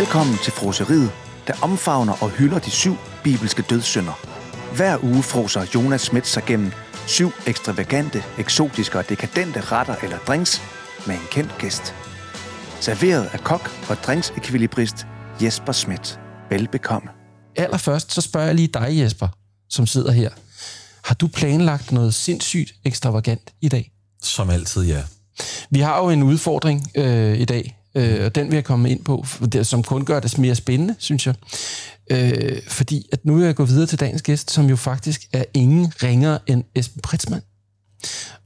Velkommen til froseriet, der omfavner og hylder de syv bibelske dødssynder. Hver uge froser Jonas Schmidt sig gennem syv ekstravagante, eksotiske og dekadente retter eller drinks med en kendt gæst. Serveret af kok og drinksekvilibrist Jesper Schmidt. Velbekomme. Allerførst, så spørger jeg lige dig, Jesper, som sidder her. Har du planlagt noget sindssygt ekstravagant i dag? Som altid, ja. Vi har jo en udfordring øh, i dag, øh, og den vil jeg komme ind på, det, som kun gør det mere spændende, synes jeg. Øh, fordi at nu vil jeg gå videre til dagens gæst, som jo faktisk er ingen ringere end Esben Pritzmann.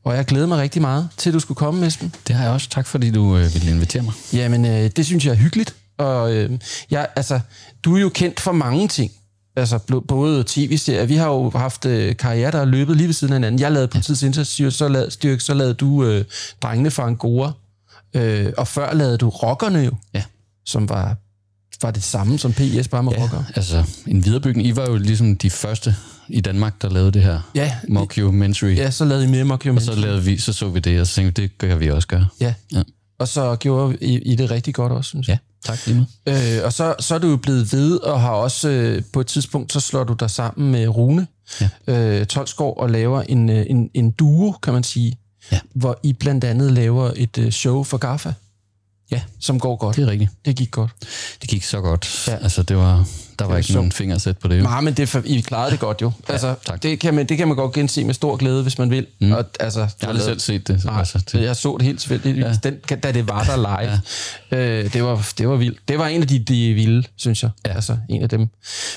Og jeg glæder mig rigtig meget til, at du skulle komme, Esben. Det har jeg også. Tak fordi du øh, ville invitere mig. Jamen, øh, det synes jeg er hyggeligt. Og øh, jeg, altså, du er jo kendt for mange ting. Altså både tv-serier. Vi har jo haft øh, karriere, der er løbet lige ved siden af hinanden. Jeg lavede politiets ja. indsatstyrke, så lavede, styrke, så lavede du øh, Drengene fra Angora. Øh, og før lavede du Rockerne jo, Ja. som var, var det samme som P.S. bare med ja. rockere. Altså, en viderebygning. I var jo ligesom de første i Danmark, der lavede det her Ja, mockumentary. ja, så lavede I mere Og så, lavede vi, så så vi det, og så tænkte vi, det kan vi også gøre. Ja. Ja. Og så gjorde I, I det rigtig godt også, synes jeg. Ja, tak lige med. Øh, og så, så er du jo blevet ved, og har også øh, på et tidspunkt, så slår du dig sammen med Rune Ja. øh, Tolsgaard og laver en, øh, en, en duo, kan man sige, Ja. hvor I blandt andet laver et øh, show for GAFA, Ja, som går godt. det er rigtigt. Det gik godt. Det gik så godt. Ja. Ja. Altså, det var, der var var ikke sjovt. nogen finger at sætte på det. Jo. Nej, men det, I klarede det godt jo. Altså, tak. det, kan man, det kan man godt gense med stor glæde, hvis man vil. Mm. Og, altså, Jeg har aldrig selv set det. så Nej, altså, det. jeg så det helt tilfældigt, ja. den, da det var der live. ja. øh, det, var, det var vildt. Det var en af de, de vilde, synes jeg. Ja. Altså, en af dem.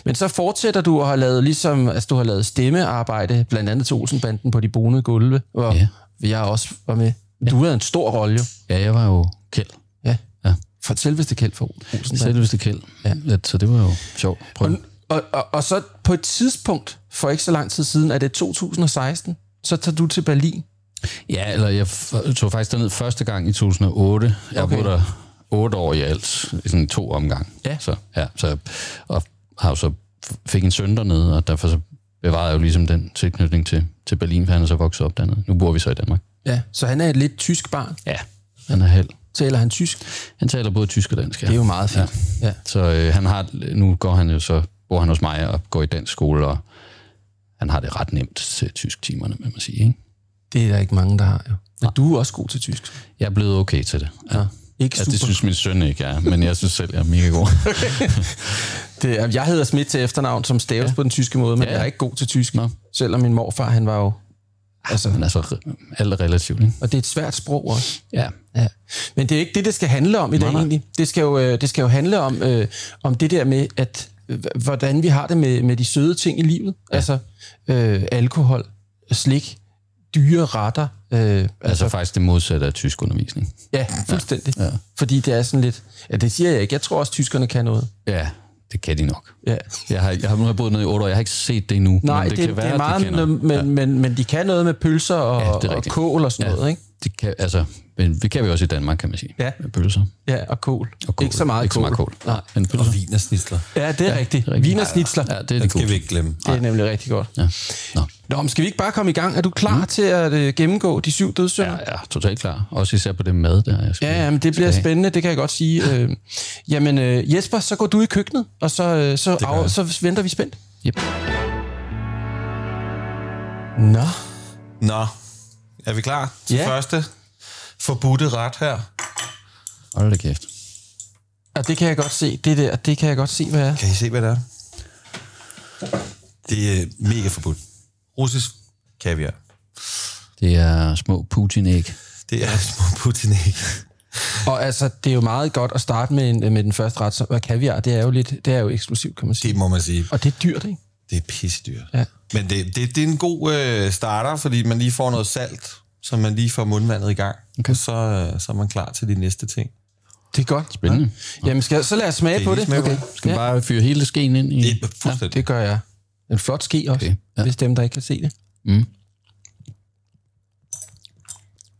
Men så fortsætter du og har lavet, ligesom, altså, du har lavet stemmearbejde, blandt andet til Olsenbanden på de bonede gulve, hvor ja. Ja. jeg også var med. Du havde en stor rolle jo. Ja, jeg var jo kæld. Ja. Ja. For selveste kæld for Olsenbanden. Selveste kæld. Ja. Så det var jo sjovt. Prøv. Og, og, og så på et tidspunkt, for ikke så lang tid siden, er det 2016, så tager du til Berlin. Ja, eller jeg tog faktisk derned første gang i 2008. Jeg Okay. boede der otte år i alt, i sådan to omgang. Ja. Så, ja, så, og har så fik en søn dernede, og derfor så bevarede jeg jo ligesom den tilknytning til, til Berlin, for han er så vokset op dernede. Nu bor vi så i Danmark. Ja, så han er et lidt tysk barn. Ja, han er halv. Taler han tysk? Han taler både tysk og dansk, ja. Det er jo meget fint. Ja. ja. Så øh, han har, nu går han jo så, bor han hos mig og går i dansk skole, og han har det ret nemt til tysk timerne, må man sige. Ikke? Det er der ikke mange, der har jo. Men du er også god til tysk. Jeg er blevet okay til det. Ja. Ikke Altså, super. det synes min søn ikke er, men jeg synes selv, jeg er mega god. det er, jeg hedder Schmidt til efternavn, som staves ja. på den tyske måde, men ja, jeg er ikke god til tysk. Nå. Selvom min morfar, han var jo... Altså, Men altså, alt er relativt, ikke? og det er et svært sprog også. Ja. Ja. Men det er ikke det, det skal handle om i dag Nej, nej. egentlig. Det skal jo, øh, det skal jo handle om, øh, om det der med, at øh, hvordan vi har det med, med de søde ting i livet. Ja. Altså øh, alkohol, slik, dyre retter. Øh, Altså, altså faktisk det modsatte af tysk undervisning. ja, fuldstændig. Ja. Fordi det er sådan lidt... Ja, det siger jeg ikke. Jeg tror også, tyskerne kan noget. Ja, det kan de nok. Ja. Jeg har, jeg har, nu har jeg boet nede i otte år, jeg har ikke set det endnu. Nej, men det, det, det, kan det være, er meget, de men, men, men, men de kan noget med pølser og, Ja, det og kål og sådan Ja. noget, ikke? Det kan, altså, men det kan vi også i Danmark, kan man sige. Ja. Med pølser. Ja, og kål. Og kål. Ikke så meget ikke kål. Så meget kål. Nej. Men pølser. Og vin og snitsler. Ja, det er ja, rigtigt. det rigtigt. Wiener Schnitzler. Ja, det er Det det skal vi ikke glemme. Det er nemlig rigtig godt. Ja. Nå. Nå, men skal vi ikke bare komme i gang? Er du klar mm. til at uh, gennemgå de syv dødssynder? Ja, ja, totalt klar. Også især på det mad, der jeg skal, Ja, ja, men det bliver spændende, det kan jeg godt sige. Øh, jamen, øh, Jesper, så går du i køkkenet, og så, øh, så, af, så venter vi spændt. Yep. Nå, Nå, er vi klar til Ja. første forbudte ret her? Hold da kæft. og det kan jeg godt se. Det der, det kan jeg godt se, hvad er. Kan I se, hvad det er? Det er mega forbudt. Russisk kaviar. Det er små Putin-æg. Det er små Putin-æg. Og altså, det er jo meget godt at starte med, en, med den første ret, som er kaviar. Det er jo lidt, det er jo eksklusivt, kan man sige. Det må man sige. Og det er dyrt, ikke? Det er pissedyrt. Ja. Men det, det, det er en god øh, starter, fordi man lige får noget salt, så man lige får mundvandet i gang. Okay. Og så, øh, så er man klar til de næste ting. Det er godt. Spændende. Ja. Jamen, skal, så lad os smage I på det. smage på det? Skal ja. ja. bare fyre hele skeen ind i... Det er fuldstændig. Det gør jeg. En flot ske også, okay. Ja. ja. hvis dem, der ikke kan se det. Mm.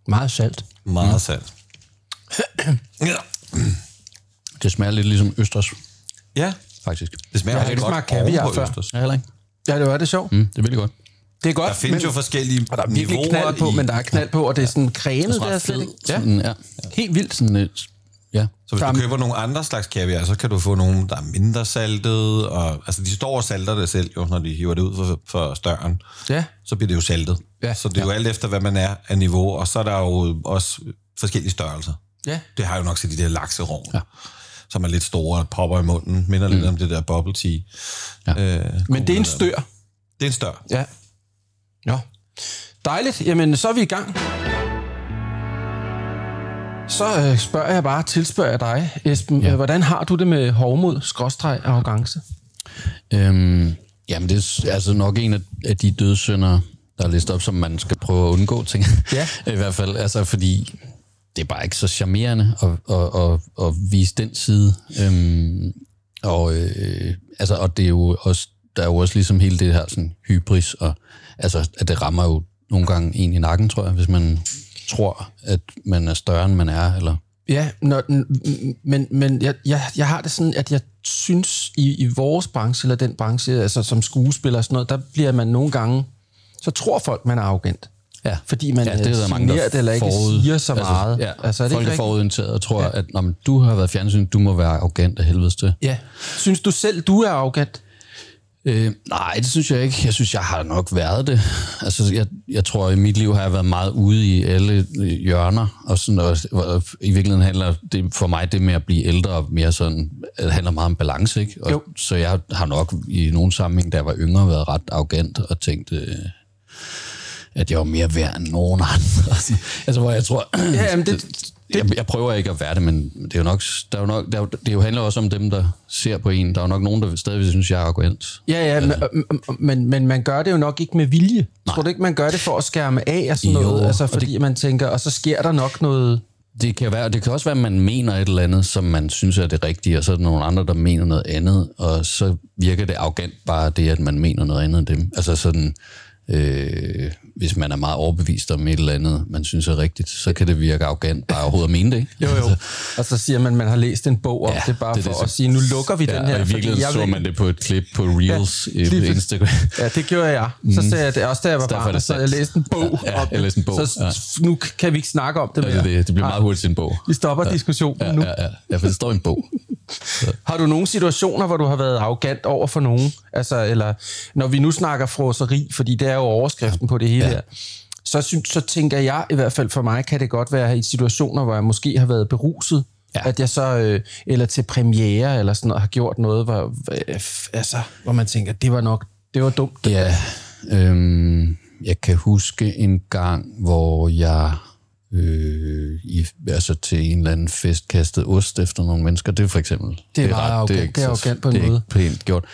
Meget salt. Meget mm. salt. ja. Det smager lidt ligesom østers, ja, faktisk. det smager Jeg rigtig godt smagt kaviar før. østers. Ja, heller ikke. Ja, det var det sjovt. Mm, det er virkelig godt. Det er godt, Der findes men, jo forskellige og der er virkelig knald på, i, men der er knald på, og det er sådan cremet er der ret slet ikke. Ja, Sådan, ja. helt vildt. Sådan, lidt- Ja. Så hvis er- du køber nogle andre slags kaviar, så kan du få nogle, der er mindre saltet. Og, altså, de står og salter det selv, jo, når de hiver det ud for, for støren. Ja. Så bliver det jo saltet. Ja. Så det er jo alt efter, hvad man er af niveau. Og så er der jo også forskellige størrelser. Ja. Det har jo nok set de der lakserogn, ja. som er lidt store og popper i munden. Minder mm. lidt om det der bubble tea. Ja. Øh, Men det er en stør. Det er en stør. Ja. Nå. Dejligt. Jamen, så er vi i gang. Så øh, spørger jeg bare, tilspørger jeg dig, Esben. Ja. Hvordan har du det med hovmod, skråstreg og arrogance? Øhm, jamen, det er altså nok en af, de dødssynder, der er listet op, som man skal prøve at undgå, jeg. Ja. I hvert fald, altså fordi det er bare ikke så charmerende at, at, at, at vise den side. Øhm, og, øh, altså, og det er jo også, der er jo også ligesom hele det her sådan, hybris, og altså, at det rammer jo nogle gange en i nakken, tror jeg, hvis man tror, at man er større, end man er, eller Ja, når, men, men jeg, jeg, jeg har det sådan, at jeg synes, i, i vores branche, eller den branche, altså som skuespiller og sådan noget, der bliver man nogle gange, så tror folk, man er arrogant. Ja. Fordi man Ja, det er der mange, der eller ikke forud- siger så meget. Ja, altså, er det folk ikke er forudorienteret og tror, ja. at når du har været fjernsyn, du må være arrogant af helvedes til. Ja. Synes du selv, du er arrogant? Øh, nej, det synes jeg ikke. Jeg synes, jeg har nok været det. Altså, jeg, jeg tror, i mit liv har jeg været meget ude i alle øh, hjørner, og, sådan, og, og i virkeligheden handler det for mig det med at blive ældre mere sådan, det handler meget om balance, ikke? Og, Jo. Så jeg har nok i nogle sammenhæng, da jeg var yngre, været ret arrogant og tænkt, øh, at jeg var mere værd end nogen andre. altså, hvor jeg tror... Ja, jamen, det, jeg, jeg prøver ikke at være det, men det er jo nok, der er jo nok, der er jo, det jo handler også om dem, der ser på en. Der er jo nok nogen, der stadig synes, jeg er arrogant. Ja, ja, men, men, men man gør det jo nok ikke med vilje. Nej. Tror du ikke, man gør det for at skærme af og sådan Jo, noget? Altså, fordi det... man tænker, og så sker der nok noget... Det kan, være, det kan også være, at man mener et eller andet, som man synes er det rigtige, og så er der nogle andre, der mener noget andet, og så virker det arrogant bare det, at man mener noget andet end dem. Altså sådan, øh, hvis man er meget overbevist om et eller andet, man synes er rigtigt, så kan det virke arrogant bare overhovedet at mene det. Ikke? Jo, jo. Og så siger man, at man har læst en bog om ja, det, bare det for det, at sige, nu lukker vi Ja, den her. og i virkeligheden jeg så man det på et klip på Reels Ja, ja, lige på. Instagram. Ja, det gjorde jeg. Så sagde jeg det også, da jeg var barn, så jeg læste en bog. Ja, om jeg læste en bog, Så nu kan vi ikke snakke om det Ja, mere. det, er det, det bliver meget hurtigt en bog. Vi stopper ja. diskussionen Ja, nu. ja, ja, ja, for det står en bog. Har du nogle situationer, hvor du har været arrogant over for nogen? Altså, eller når vi nu snakker froseri, fordi det er jo overskriften på det hele ja. her, så, synes, så tænker jeg, i hvert fald for mig, kan det godt være i situationer, hvor jeg måske har været beruset, ja. At jeg så, øh, eller til premiere, eller sådan noget, har gjort noget, hvor, øh, altså, hvor man tænker, det var nok, det var dumt. Det. Ja, øhm, jeg kan huske en gang, hvor jeg øh, i, altså til en eller anden fest kastede ost efter nogle mennesker. Det er for eksempel... Det er meget arrogant. ikke Det er arrogant på en det er måde. ikke pænt gjort.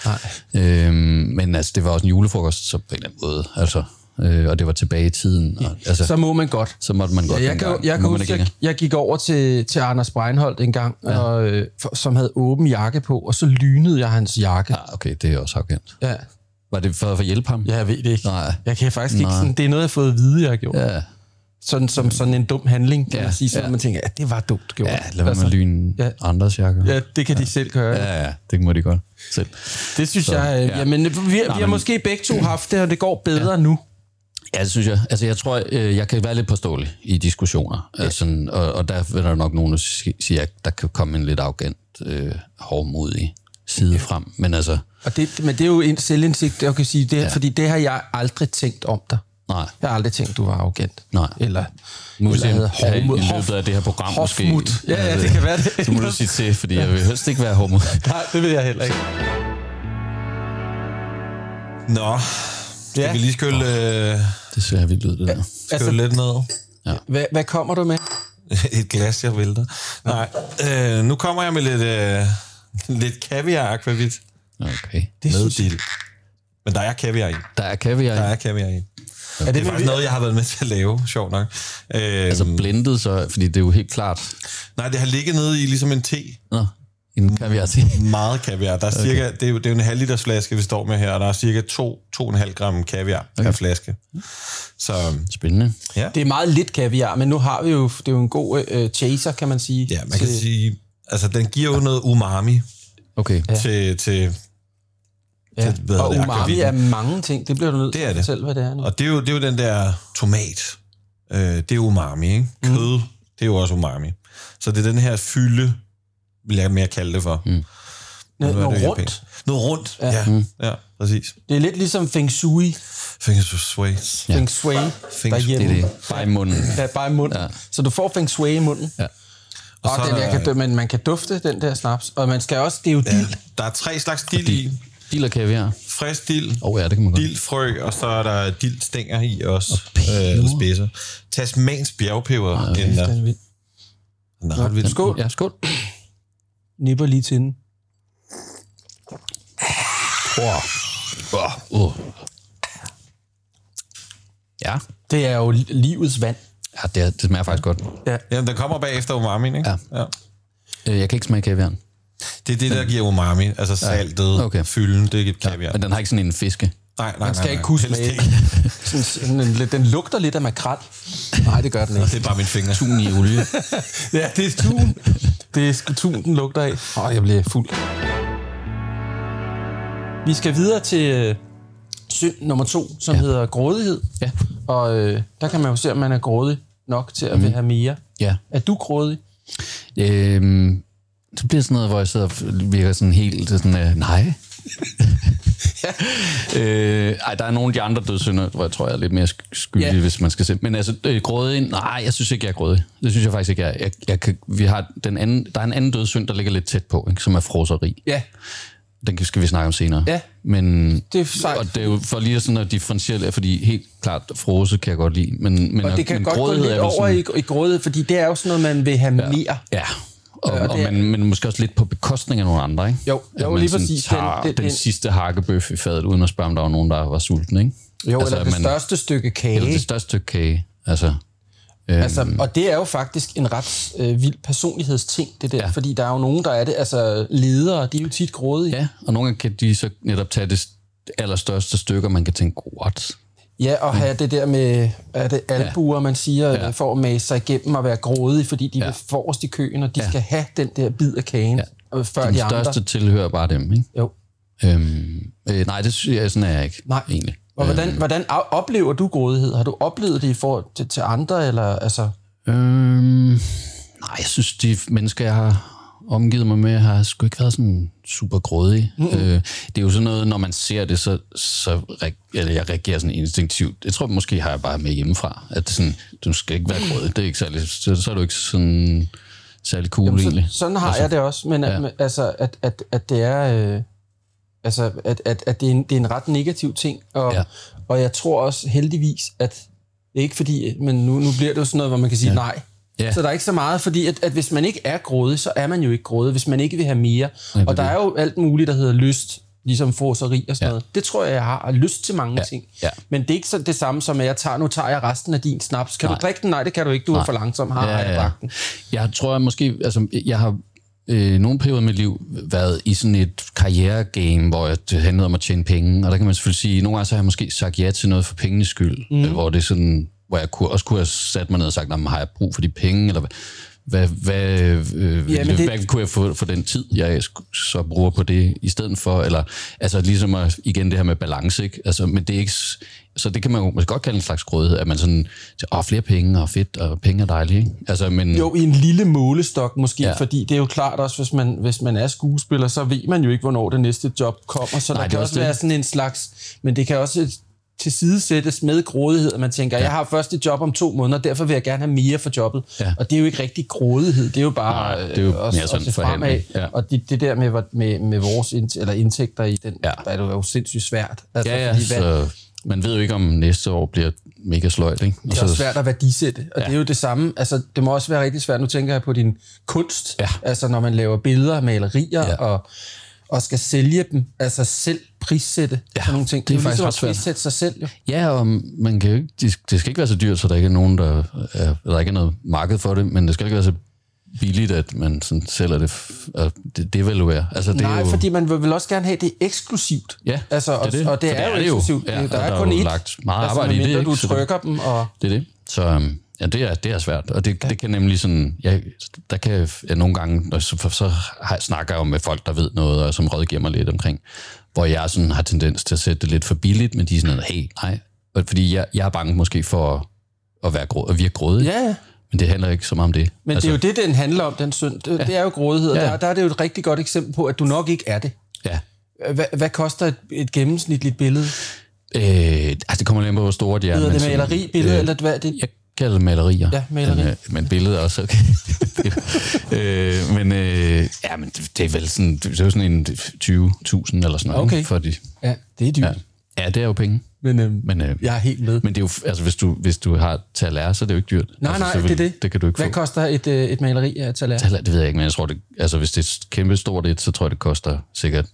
Nej. Øhm, men altså, det var også en julefrokost, så på en eller anden måde. Altså, øh, og det var tilbage i tiden. Og, altså, Så må man godt. så måtte man godt Ja, jeg, kan, jeg, kan huske, ikke jeg, jeg gik over til, til Anders Breinholt en gang, ja. og, øh, for, som havde åben jakke på, og så lynede jeg hans jakke. Ja, okay, det er også arrogant. Ja. Var det for, for at hjælpe ham? Ja, jeg ved det ikke. Nej. Jeg kan faktisk ikke Nej. sådan, det er noget, jeg har fået at vide, jeg har gjort. Ja. Ja, Sådan, som sådan en dum handling, kan ja. Ja, man sige. Sådan, ja. ja. man tænker, ja, det var dumt gjort. ja lad med at lyne ja. ja. andres jakker. Ja, det kan ja. de selv gøre. Ja. ja, ja, det må de godt selv. Det synes Så, jeg, øh, ja. ja. jamen, vi, vi har men- måske begge to haft det, og det går bedre ja. nu. Ja, det synes jeg. Altså, jeg tror, øh, jeg kan være lidt påståelig i diskussioner. Ja. Altså, og, og der vil der nok nogen, der si- siger, at der kan komme en lidt arrogant, øh, hårdmodig side frem. Men altså, Og det, men det er jo en selvindsigt, jeg kan sige, det, ja. fordi det har jeg aldrig tænkt om dig. Nej. Jeg har aldrig tænkt, du var arrogant. Nej. Eller, se, eller havde i hårdmod- løbet af det her program måske. hofmut. Ja, ja, det kan være det. Så må du sige til, fordi jeg vil helst ikke være hårdmodig. Nej, det vil jeg heller ikke. Nå, skal Ja. ja. vi lige skylde, øh, Det ser vildt ud, det der. skylde Altså- lidt ned? Hvad, hvad kommer du med? Et glas, jeg vælter. Nej, øh, nu kommer jeg med lidt, øh, lidt kaviar akvavit Okay. Det med dild. Men der er kaviar i. Der er kaviar. Der i. er kaviar i. Er Det er faktisk noget, jeg har været med til at lave, sjovt nok. Øh, Altså blendet, så, fordi det er jo helt klart. nej, det har ligget nede i ligesom en te. Nå, en kaviar til. Meget kaviar. Der er cirka, det, er jo, det er jo en halv liters flaske, vi står med her, og der er cirka 2-2,5 gram kaviar okay. per flaske. Så Spændende. ja, Det er meget lidt kaviar, men nu har vi jo, det er jo en god øh, chaser, kan man sige. ja man kan sige, altså den giver jo noget umami Okay. ja. til, til ja. til, hvad Og det, umami er mange ting. Det bliver du nødt Det til at det. fortælle, hvad det er nu. Og det er jo, det er jo den der tomat. Øh, det er umami, ikke? Kød, det det er jo også umami. Så det er den her fylde, vil jeg mere kalde det for. Mm. Noget, noget det rundt. japansk. Noget rundt, ja. Ja, mm. ja, præcis. Det er lidt ligesom Feng Shui, Fingers to sways. Feng Shui Feng Shui. derhjemme. Det er det. Bare i munden. Ja, bare i munden. Ja. Så du får Feng Shui i munden. Ja. Og, så og den er der, der- kan, men man kan dufte den der snaps. Og man skal også, det er jo dild. Der er tre slags dild i. Dild og kaviar. Frisk dild, Åh oh, ja, det kan man godt. dildfrø, og så er der dildstænger i også. Øh, eller spidser. Tasmansk bjergpeber. Ja, den, er, er vild. den er ret vild. Skål. Ja, skål. Nipper lige til den. Uh. Ja, Det er jo li- livets vand. ja det, er, det smager faktisk godt. Ja. Jamen, den kommer bagefter umami, ikke? Ja. ja. Øh, Jeg kan ikke smage kaviaren. Det er det, der giver umami. Altså saltet, Okay. okay. fylden, det er kaviar. Men den har ikke sådan en fiske. Nej, nej, Man skal nej, ikke nej. kunne smage. ikke. Sådan, sådan en, lidt- den lugter lidt af makrel. Nej, det gør den ikke. Det er bare min finger. Tun i olie. Ja, det er tun. Det er tun, den lugter af. Åh, jeg bliver fuld. Vi skal videre til øh, synd nummer to, som ja. hedder grådighed. Ja. Og øh, der kan man jo se, om man er grådig nok til at mm. vil have mere. Ja. Er du grådig? Øhm, så bliver sådan noget, hvor jeg sidder og virker sådan helt sådan, øh, nej. øh, ej, der er nogle af de andre dødssynder, hvor jeg tror, jeg er lidt mere sk- skyldig, Ja. ja. hvis man skal se. Men altså, øh, grådig, nej, jeg synes ikke, jeg er grådig. Det synes jeg faktisk ikke, jeg er. Jeg, jeg kan, vi har den anden, der er en anden dødssynd, der ligger lidt tæt på, ikke, som er froseri. Ja. Den skal vi snakke om senere. Ja. Men, Det er sejt. Og det er jo for lige sådan at differentiere, fordi helt klart, frose kan jeg godt lide. Men, men, Og det kan men godt gå lidt er over sådan, i, i grådighed, fordi det er jo sådan noget, man vil have ja. mere. Ja, og, og er- men, men måske også lidt på bekostning af nogle andre, ikke? Jo, At jo, man lige præcis. Tager Den- den, den- den, sidste hakkebøf i fadet, uden at spørge, om der var nogen, der var sulten, ikke? Jo, altså, eller det man- største stykke kage. Eller det største stykke kage. Altså, øhm, Altså, og det er jo faktisk en ret øh, vild personlighedsting, det der. Ja. Fordi der er jo nogen, der er det. Altså, ledere, de er jo tit grådige. ja, og nogle gange kan de så netop tage det allerstørste stykke, og man kan tænke, what? Ja, og have det der med, er det albuer, man siger, ja. Ja. for at mase sig igennem og være grådige, fordi de ja. Ja. vil forrest i køen, og de ja. Ja. skal have den der bid af kagen, ja. Ja. før Den de andre. største tilhører bare dem, ikke? Jo. Øhm, øh, nej, det synes jeg, sådan er jeg ikke, Nej. egentlig. Og hvordan, hvordan o- oplever du grådighed? Har du oplevet det i forhold til, til andre, eller altså... Øhm, nej, jeg synes, de mennesker, jeg har omgivet mig med, har sgu ikke været sådan super grådige. Mm-hmm. Øh, det er jo sådan noget, når man ser det, så, så eller jeg reagerer sådan instinktivt. Jeg tror, måske har jeg bare med hjemmefra, at sådan, du skal ikke være grådig. Det er ikke særlig, så, så er du ikke sådan særlig cool Jamen, egentlig. Så, sådan har altså, jeg det også, men ja. ja. altså, at, at, at det er... Øh, altså, at, at, at det, er en, det er en ret negativ ting, og, ja. Ja. og jeg tror også heldigvis, at det er ikke fordi, men nu, nu bliver det jo sådan noget, hvor man kan sige ja. nej. Ja. Så der er ikke så meget, fordi at, at hvis man ikke er grådig, så er man jo ikke grådig, hvis man ikke vil have mere. Ja, og der er er jo alt muligt, der hedder lyst, ligesom forseri og sådan ja. Ja. noget. Det tror jeg, jeg har, lyst til mange Ja. ting. Ja. Men det er ikke så det samme som, at jeg tager, nu tager jeg resten af din snaps. Kan nej. Du drikke den? Nej, det kan du ikke. Du er Nej. for langsom. Har ja, jeg bragt den. Jeg tror jeg måske, altså jeg har øh, nogle perioder i mit liv været i sådan et karrieregame, hvor jeg- det handlede om at tjene penge, og der kan man selvfølgelig sige, nogle gange så har jeg måske sagt ja til noget for pengenes skyld, mm. hvor det er sådan, hvor jeg kunne, også kunne have sat mig ned og sagt, "Nå, men har jeg brug for de penge, eller hvad, hvad, øh, Ja, det- hvad kunne jeg få for den tid, jeg så bruger på det i stedet for, eller altså ligesom at, igen det her med balance, ikke? Altså, men det er ikke, så det kan man jo måske godt kalde en slags grådighed, at man sådan, åh, flere penge og fedt, og penge er dejligt, ikke? Altså, men, Jo, i en lille målestok måske, ja. Fordi det er jo klart også, hvis man, hvis man er skuespiller, så ved man jo ikke, hvornår det næste job kommer, så Nej, der det kan også også være det. sådan en slags, men det kan også tilsidesættes med grådighed, at man tænker, ja. jeg har først et job om to måneder, derfor vil jeg gerne have mere for jobbet. Ja. Og det er jo ikke rigtig grådighed, det er jo bare Nej, det er jo øh, mere sådan se fremad. ja. Og det, det der med, med, med vores indtæ- eller indtægter i den. Ja. er det jo sindssygt svært. Altså, Ja, ja, fordi hvad, så man ved jo ikke, om næste år bliver mega sløjt, ikke? Og det er også svært at værdisætte, og ja. det er jo det samme. Altså, det må også være rigtig svært. Nu tænker jeg på din kunst. Ja. Altså, når man laver billeder, malerier Ja. og, og skal sælge dem, altså selv prissætte ja, sådan nogle ting. det er faktisk ligesom ret svært. prissætte sig selv, jo. Ja, og man kan jo ikke, det, det skal ikke være så dyrt, så der ikke er nogen, der, er, der ikke er noget marked for det, men det skal ikke være så billigt, at man sådan sælger det, og det devaluerer. Altså, det Nej, er jo, fordi man vil også gerne have det eksklusivt. Ja, altså, det er og, det. og det For er, jo eksklusivt. Ja, der, og er der er kun ét. lagt meget altså, arbejde i det, du Så det- trykker dem, og... Det er det. Så øhm, ja, det er, det er svært, og det, ja. det kan nemlig sådan, ja, der kan jeg nogle gange, når- så, så har, snakker jeg jo med folk, der ved noget, og som rådgiver mig lidt omkring, hvor jeg sådan har tendens til at sætte det lidt for billigt, men de er sådan hey, nej, Og fordi jeg, jeg er bange måske for at, at, være grå, at virke grådig. Ja, ja. Men det handler ikke så meget om det. Men altså, det er jo det, den handler om, den synd. Det, ja. det er jo grådighed. Ja. Der, der er det jo et rigtig godt eksempel på, at du nok ikke er det. Ja. Hvad, hvad koster et, et gennemsnitligt billede? Øh, altså, det kommer lidt på, hvor store de er. Hedder det sådan, maleri, billede, øh, eller hvad det? Jeg kalder det malerier. Ja, maleri. Men, øh, men billedet er også okay. øh, men øh, ja, men det, det er vel sådan, det er jo sådan en 20.000 eller sådan noget. Okay. For de, Ja, det er dyrt. ja. ja, det er jo penge. Men, øhm, Men, øh, jeg er helt med. men det er jo, altså, hvis du, hvis du har til at lære, så er det jo ikke dyrt. Nej, altså, nej, så det er det. Det kan du ikke Hvad få. koster et, øh, et maleri af taler? Lære, Det ved jeg ikke, men jeg tror, det, altså, hvis det er kæmpe stort et, så tror jeg, det koster sikkert...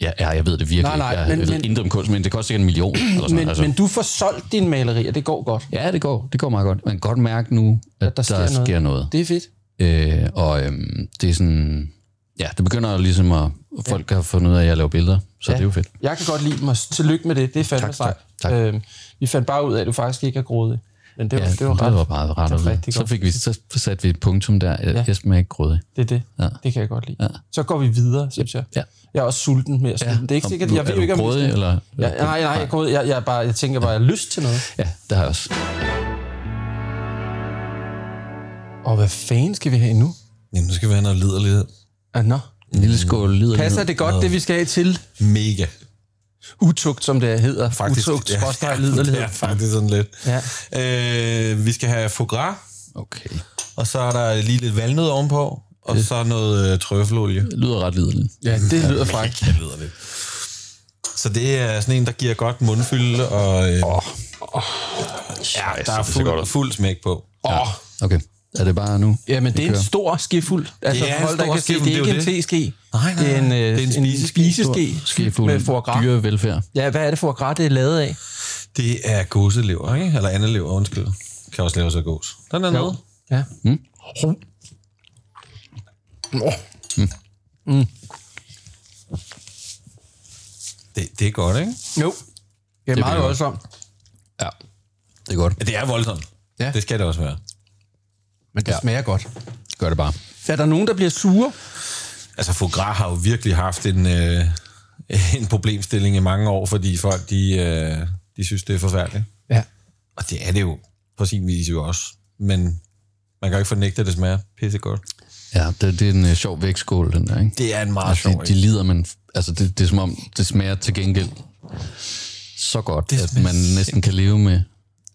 Ja, ja jeg ved det virkelig Nej, nej, ikke. Jeg, men- ved men- intet om kunst, men det koster sikkert en million. Eller sådan, Men, altså. men du får solgt dine malerier, det går godt. Ja, det går, det går meget godt. Man kan godt mærke nu, at, der der, sker der noget. sker noget. Det er fedt. Øh, og øhm, det er sådan... Ja, det begynder ligesom at... Folk har fundet ud af, at jeg laver billeder, så ja. det er jo fedt. Jeg kan godt lide og tillykke med det. Det er fandme Tak, sejt. tak, tak. Øhm, vi fandt bare ud af, at du faktisk ikke er grådig. Men det var, Ja, det var, det ret, var bare ret det var rigtig vide. Så, godt. fik vi, så satte vi et punktum der. Jeg, Ja. jeg smager ikke grådig. Det er det. Ja. Det kan jeg godt lide. Ja. Så går vi videre, synes jeg. Ja. Jeg er også sulten med at ja. Det er ikke sikkert, jeg ved er jo ikke, om skal- eller? Ja, nej, nej, jeg, grådig. jeg, jeg, bare, jeg tænker bare, jeg har lyst til noget. Ja, det har jeg også. Og hvad fanden skal vi have nu? Jamen, nu skal vi have noget liderlighed. Ah, nå. En lille skål lyder Passer det godt, det vi skal have til? Mega. Utugt, som det hedder. Faktisk. Utugt, ja, skråstreg, liderlighed. Det er faktisk sådan lidt. Ja. Øh, vi skal have foie gras, Okay. og så er der lige lidt valnød ovenpå, og så noget øh, trøffelolie. Det lyder ret liderligt. Ja, det lyder frækt. Det lyder lidt. Så det er sådan en, der giver godt mundfylde, og øh, oh. ja, der er fuld, fuld smæk på. Åh, Okay. Er det bare nu? Ja, men det er en stor skefuld. Altså, Det er folk, der stor kan se, skefuld, det er ikke det er en teske. Nej, nej, det er en, nej. øh, Det er en en spiseske. spiseske Skefuld med foie gras. dyrevelfærd. Ja, hvad er det for gras, det er lavet af? Det er gåselever, ikke? Eller andet lever, undskyld. Kan også laves af gås. Den er nede. Ja. Mm. Det, det er godt, ikke? Jo. Det er meget voldsomt. Ja, det er godt. Ja, det er voldsomt. Ja. Det skal det også være. Men det Ja. smager godt. Gør det bare. Er der nogen, der bliver sure? Altså, foie gras har jo virkelig haft en, øh, en problemstilling i mange år, fordi folk, de, øh, de synes, det er forfærdeligt. Ja. Og det er det jo på sin vis jo også. Men man kan jo ikke fornægte, at det smager pissegodt. Ja, det, det er en uh, sjov vægtskål, den der, ikke? Det er en meget Altså, sjov, de, de lider, men altså, det, det er som om, det smager til gengæld så godt, Det at man næsten kan leve med,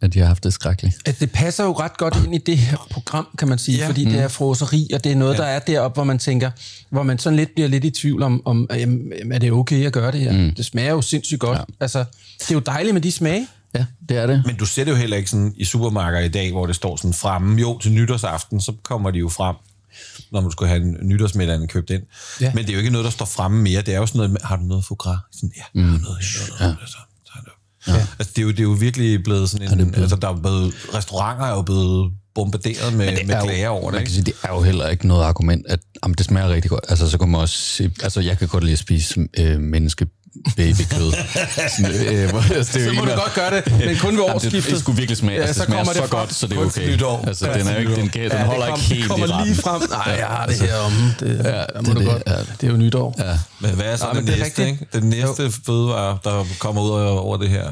at de har haft det skrækkeligt. Altså, det passer jo ret godt ind i det her program, kan man sige, ja. Fordi mm. det er froseri, og det er noget, ja. der er deroppe, hvor man tænker, hvor man sådan lidt bliver lidt i tvivl om, om jamen, er det okay at gøre det her? Mm. Det smager jo sindssygt godt. Ja. Altså, det er jo dejligt med de smage. Ja, det er det. Men du ser det jo heller ikke sådan i supermarkeder i dag, hvor det står sådan fremme. Jo, til nytårsaften, så kommer de jo frem, når man skulle have en nytårsmiddag købt ind. Ja. Men det er jo ikke noget, der står fremme mere. Det er jo sådan noget, har du noget foie gras? Sådan, ja, mm. har du noget her? Ja. Så, så det jo. Ja. Altså, det, er jo, det er jo virkelig blevet sådan en... Ja, blevet... Altså, der er blevet, restauranter er jo blevet bombarderet med, med jo- klager over det. Man kan sige, det er jo heller ikke noget argument, at jamen, det smager rigtig godt. Altså, så kan man også altså, jeg kan godt lide at spise øh, menneske babykød. Sådan, øh, hvor- altså, det Så må du godt gøre det, men kun ved Jamen, det, årsskiftet. det skulle virkelig smage. Ja, Ja, altså, så det smager kommer så det frem. godt, så det er okay. nytår. Altså, Ja, den, er jo ikke, den, den, den holder det ikke helt kommer i lige frem. Nej, jeg har det her om. Det, ja, der må det du er godt. det, ja. Det er jo nytår. Ja. Men hvad er så Ja, ja, men det, det næste? rigtigt. Ikke? Den næste fødevare, der kommer ud over det her.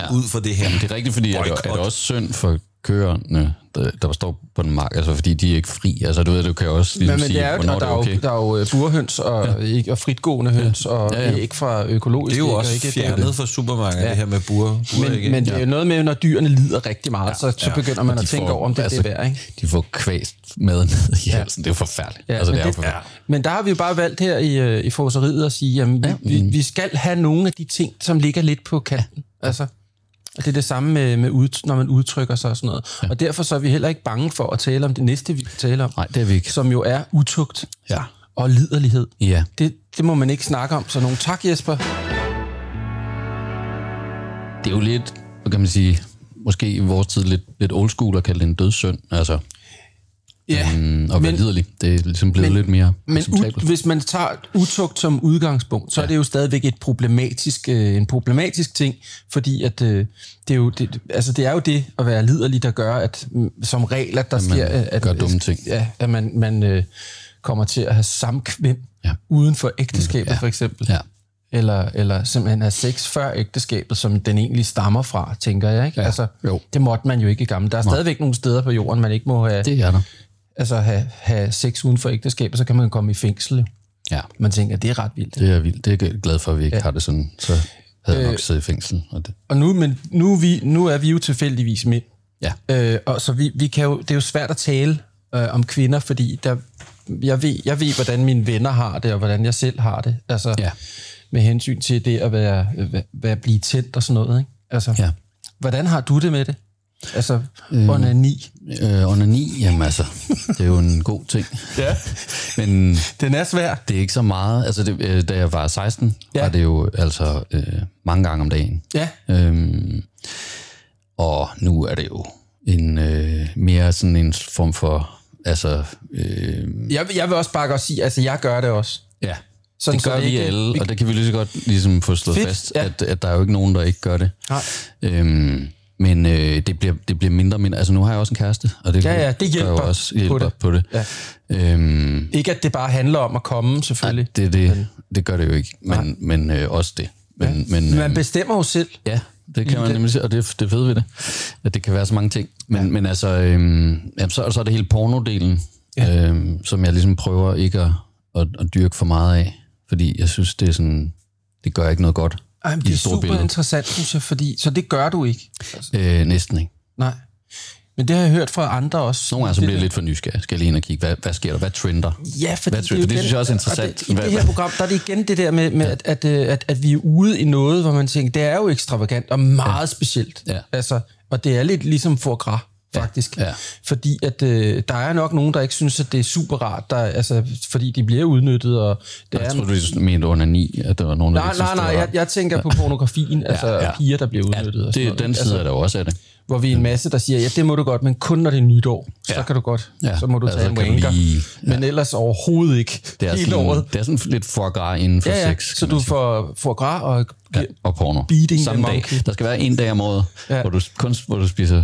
Ja. Ud for det her. Det er rigtigt, fordi er det, er det også synd for køerne, der, der står på den mark, altså fordi de er ikke fri. Altså du ved, du kan jo også ligesom Men, men sige, det er jo, hvornår og der, det er okay. er jo, der er jo øh, burhøns og, ja. ikke, og fritgående høns og Ja, ja, ja. ja. æg fra økologisk Det er jo også og ikke fjernet fra supermarkedet, ja. det her med bur, bur Men, men det er jo noget med, når dyrene lider rigtig meget, ja, så, så ja. begynder man Og at tænke får- over, om det, altså, det er værd. Ikke? De får kvæst maden ned i halsen. Det er jo forfærdeligt. Ja, altså, men, det er det, forfærdeligt. men der har vi jo bare valgt her i, øh, i forseriet at sige, jamen, ja. vi, vi, vi skal have nogle af de ting, som ligger lidt på kanten. Ja. Altså, og det er det samme med, med ud, når man udtrykker sig og sådan noget. Ja. Og derfor så er vi heller ikke bange for at tale om det næste, vi kan tale om, Nej, det er vi ikke. som jo er utugt Ja. og liderlighed. Ja. Det, det må man ikke snakke om. Så nogle tak, Jesper. Det er jo lidt, hvad kan man sige, måske i vores tid lidt, lidt old school at kalde det en dødssynd. Altså, Ja, mm, og være men- liderlig. Det er ligesom blevet men- lidt mere Men ud, hvis man tager utugt som udgangspunkt, så ja. er det jo stadigvæk et problematisk, øh, en problematisk ting, fordi at, øh, det, er jo, det, altså det er jo det at være liderlig, der gør, at mm, som regel, at der man sker... At, gør dumme ting. Ja, at man, man øh, kommer til at have samkvem Ja. uden for ægteskabet, Ja. for eksempel. Ja. eller, eller simpelthen have sex før ægteskabet, som den egentlig stammer fra, tænker jeg. Ikke? Ja, altså, jo. Det måtte man jo ikke i gamle. Der er stadigvæk nogle steder på jorden, man ikke må have, Det er der. Altså have, have sex uden for ægteskabet, så kan man komme i fængsel. Ja, Man tænker, det er ret vildt. det er vildt. Det er jeg glad for, at vi ikke ja. har det sådan. Så havde jeg nok siddet i fængsel. Og det. Og nu, men nu, er vi, nu er vi jo tilfældigvis mænd. Ja. Øh, og så vi, vi kan jo, det er jo svært at tale øh, om kvinder, fordi der, jeg, ved, jeg ved, hvordan mine venner har det, og hvordan jeg selv har det. Altså, Ja. med hensyn til det at være, være, være blive tændt og sådan noget. Ikke? Altså, Ja. Hvordan har du det med det? Altså, øh, onani. Øh, onani, jamen altså, det er jo en god ting. Ja. Men Den er svær. det er ikke så meget. Altså, det, øh, da jeg var 16, Ja. var det jo altså øh, mange gange om dagen. Ja. Øhm, og nu er det jo en øh, mere sådan en form for, altså, øh, Jeg, vil- jeg vil også bare godt sige, altså jeg gør det også. ja, Sådan, det så gør det vi ikke- alle, og det kan vi lige så godt ligesom få slået Fedt, fast, ja. at, at der er jo ikke nogen, der ikke gør det. Nej. Øhm, men øh, det, bliver, det bliver mindre og mindre. Altså nu har jeg også en kæreste, og det, Ja, ja, det hjælper jo også på hjælper det. på det. Ja. Øhm, Ikke at det bare handler om at komme, selvfølgelig. det, det, det gør det jo ikke, men, men øh, også det. Men, ja. men, øh, man bestemmer jo selv. Ja, det kan man nemlig sige, og det, det fede ved det, at det kan være så mange ting. Men, ja. men altså, øhm, jamen, så, så er det hele pornodelen, ja. øhm, som jeg ligesom prøver ikke at, at, at dyrke for meget af, fordi jeg synes, det er sådan, det gør ikke noget godt Ej, det er det super billede. interessant, synes jeg, fordi, så det gør du ikke. Altså, Øh, næsten ikke. nej. Men det har jeg hørt fra andre også. Nogle gange så Det bliver der- lidt for nysgerrig. Skal jeg lige ind og kigge, hvad, hvad sker der? Hvad trender? Ja, fordi Hvad det, jo Det synes jeg også er og interessant. Det, I det her program, der er det igen det der med, med at, at, øh, at, at vi er ude i noget, hvor man tænker, det er jo ekstravagant og meget ja. specielt. Ja. Altså, og det er lidt ligesom for gras, faktisk. Ja. Fordi at, øh, der er nok nogen, der ikke synes, at det er super rart, der, altså, fordi de bliver udnyttet. Og det Jeg er, tror, du mente under ni, at der var nogen, der nej, ikke synes, nej, det nej, var jeg, jeg tænker på pornografien, altså ja. piger, der bliver udnyttet. og sådan det, noget. den side er der også af det. Hvor vi er en masse, der siger, ja, det må du godt, men kun når det er nytår. Så Ja. kan du godt. Ja. Så må du Altså, tage en wanker. lige- Men ellers overhovedet ikke Det er, hele sådan, året. det er sådan lidt for gras inden for Ja, ja. sex. Så du får, får gras og ja, og porno. Beating Samme the dag. Der skal være en dag om året, Ja. ja. hvor, du, kun, hvor du spiser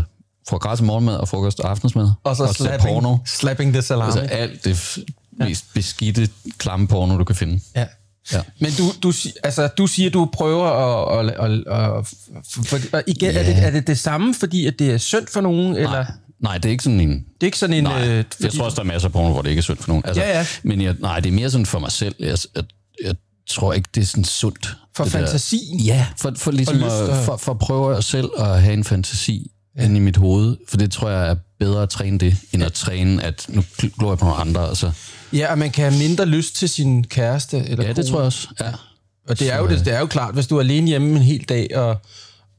får gras til morgenmad og frokost og aftensmad. og så ser slapping, porno. slapping the salami. Altså alt det f- mest beskidte, klamme porno, du kan finde. ja. Ja. Men du, du, altså, du siger, du prøver at... at, at, at for, for, og igen, er, det, er det det samme, fordi at det er synd for nogen? Eller? Nej, nej, det er ikke sådan en... Det er ikke sådan en... Nej, øh, jeg fordi, tror også, der er masser af porno, hvor det ikke er sundt for nogen. Altså, Ja, ja. Men jeg, nej, det er mere sådan for mig selv. Jeg, jeg, jeg tror ikke, det er sådan sundt. For der. fantasien? Ja, for, for, ligesom lyst at, og- for, for at prøve selv at have en fantasi ja. inde i mit hoved. For det tror jeg er bedre at træne det, end at træne, at nu glor jeg på nogle andre. Og så, Ja, og man kan have mindre lyst til sin kæreste eller ja, det kone. tror jeg også. Ja. Og det er, jo, det, det er jo klart, hvis du er alene hjemme en hel dag, og,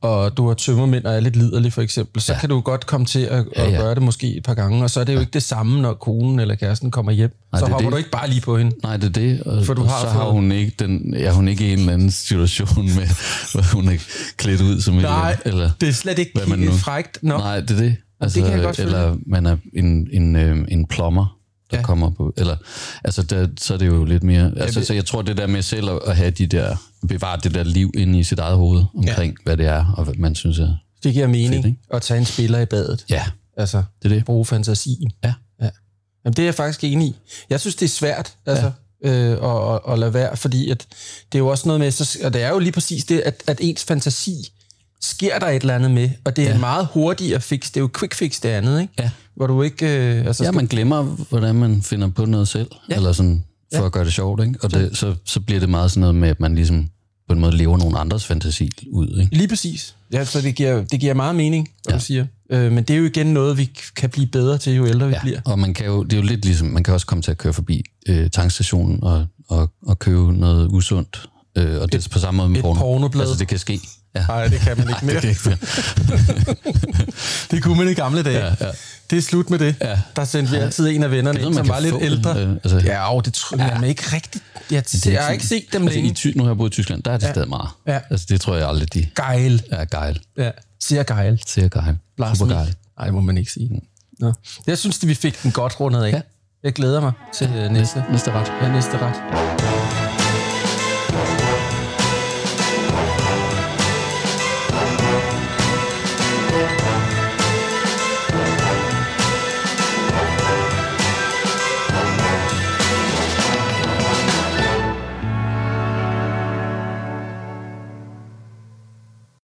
og du har tømmermænd og er lidt liderlig for eksempel, så ja. kan du godt komme til at, Ja, at ja. gøre det måske et par gange, og så er det jo ikke det samme, når konen eller kæresten kommer hjem. Nej, så er hopper det. du ikke bare lige på hende. Nej, det er det. Og, For du og har så har hun ikke den, er hun ikke en eller anden situation med, hvor hun er klædt ud som Nej, eller det er slet ikke hvad man helt nu- frægt nok. Nej, det er det. Altså, det kan jeg godt følge. eller man er en, en, øh, en plommer, der Ja. ja. kommer på. Eller, altså, der, så er det jo lidt mere... Altså, ved- så jeg tror, det der med selv at, have de der... Bevare det der liv inde i sit eget hoved omkring, ja. hvad det er, og hvad man synes er... Det giver mening Fedt, at tage en spiller i badet. Ja, Altså, det er det. bruge fantasien. Ja. ja. Jamen, det er jeg faktisk enig i. Jeg synes, det er svært altså, ja. øh, at, at, at lade være, fordi at det er jo også noget med, så, og det er jo lige præcis det, at, at ens fantasi sker der et eller andet med, og det er ja. meget hurtigere fix. Det er jo quick fix det andet, ikke? Ja. Hvor du ikke... Øh, altså, Ja, man glemmer, hvordan man finder på noget selv, ja. eller sådan, for ja. at gøre det sjovt, ikke? Og det, så, så bliver det meget sådan noget med, at man ligesom på en måde lever nogen andres fantasi ud, ikke? Lige præcis. Ja, så det giver, det giver meget mening, hvad. Ja. du siger. Øh, men det er jo igen noget, vi kan blive bedre til, jo ældre vi Ja, bliver. og man kan jo, det er jo lidt ligesom, man kan også komme til at køre forbi øh, tankstationen og, og, og købe noget usundt. Øh, og det er på samme måde med et porno. pornoblad. Altså, det kan ske. Ja. Nej, det kan man ikke mere. det kan ikke mere. Det kunne man i gamle dage. Ja, ja. Det er slut med det. Ja. Der sendte vi altid en af vennerne Jeg ved, som var lidt det, ældre. øh, altså- ja, og det tror jeg ja. ikke rigtigt. Jeg, jeg har ikke set dem altså, længe. i Ty- Nu har jeg boet i Tyskland, der er det ja. stadig meget. Ja. Altså, det tror jeg aldrig, de Geil. er geil. Ja. Siger geil. Siger geil. Lars Super geil. Nej, det må man ikke sige. Nå. Jeg synes, at vi fik den godt rundet af. Ja. Jeg glæder mig til øh, næste, Næste ret. ja, næste ret.